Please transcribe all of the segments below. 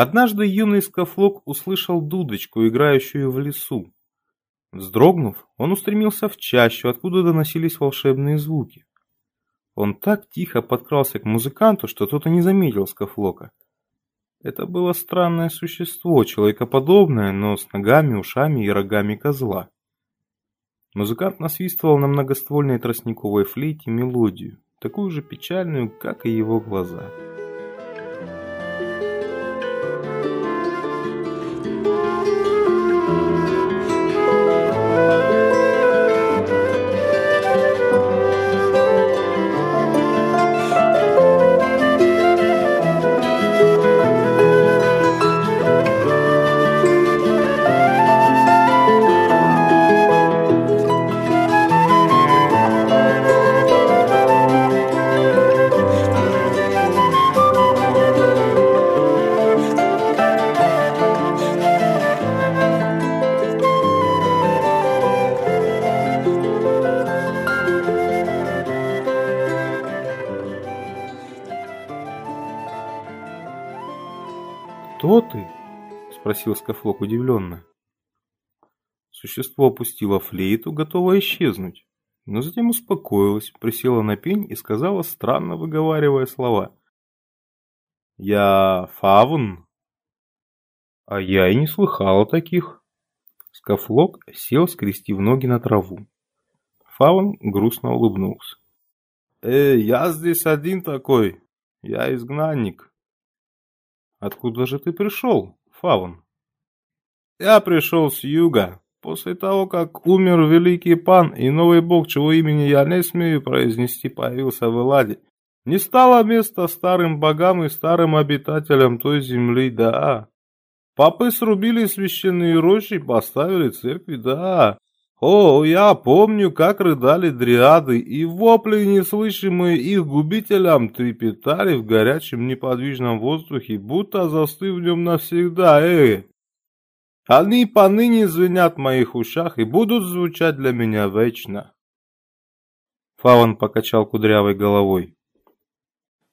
Однажды юный Скафлок услышал дудочку, играющую в лесу. Вздрогнув, он устремился в чащу, откуда доносились волшебные звуки. Он так тихо подкрался к музыканту, что тот и не заметил Скафлока. Это было странное существо, человекоподобное, но с ногами, ушами и рогами козла. Музыкант насвистывал на многоствольной тростниковой флейте мелодию, такую же печальную, как и его глаза. «Кто ты?» – спросил Скафлок удивленно. Существо опустило флейту, готовое исчезнуть, но затем успокоилось, присела на пень и сказала, странно выговаривая слова. «Я фавн?» «А я и не слыхал таких». Скафлок сел, скрестив ноги на траву. Фавн грустно улыбнулся. «Э, я здесь один такой. Я изгнанник. Откуда же ты пришел, Фавн? Я пришел с юга. После того, как умер великий пан и новый бог, чего имени я не смею произнести, появился в Эладе, не стало места старым богам и старым обитателям той земли, да. Папы срубили священные рощи, поставили церкви, да. О, я помню, как рыдали дриады, и вопли, неслышимые их губителям, трепетали в горячем неподвижном воздухе, будто застыв в нем навсегда, эй! Они поныне звенят в моих ушах и будут звучать для меня вечно. Фаван покачал кудрявой головой.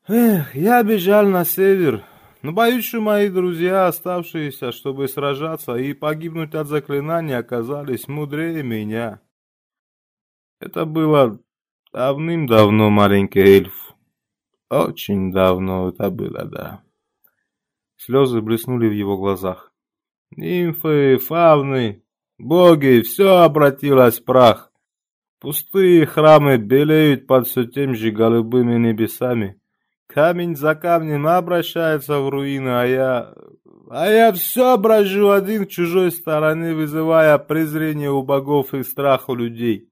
Эх, я бежал на север, но боюсь, что мои друзья, оставшиеся, чтобы сражаться и погибнуть от заклинания, оказались мудрее меня. Это было давным-давно, маленький эльф. Очень давно это было, да. Слезы блеснули в его глазах. Нимфы, фавны, боги, все обратилось в прах. Пустые храмы белеют под все тем же голубыми небесами. Камень за камнем обращается в руины, а я... А я все брожу один в чужой стороне, вызывая презрение у богов и страх у людей.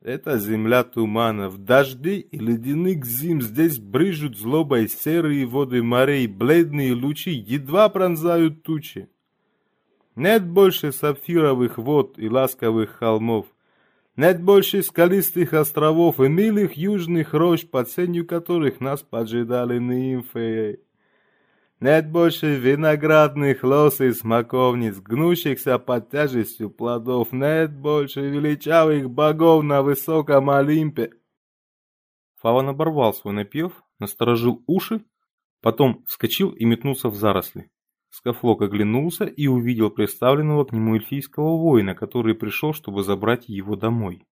Это земля туманов, дожди и ледяных зим. Здесь брыжут злобой серые воды морей, бледные лучи едва пронзают тучи. Нет больше сапфировых вод и ласковых холмов. Нет больше скалистых островов и милых южных рощ, под сенью которых нас поджидали нимфы. Нет больше виноградных лос и смоковниц, гнущихся под тяжестью плодов. Нет больше величавых богов на высоком Олимпе. Фаван оборвал свой напев, насторожил уши, потом вскочил и метнулся в заросли. Скафлок оглянулся и увидел представленного к нему эльфийского воина, который пришел, чтобы забрать его домой.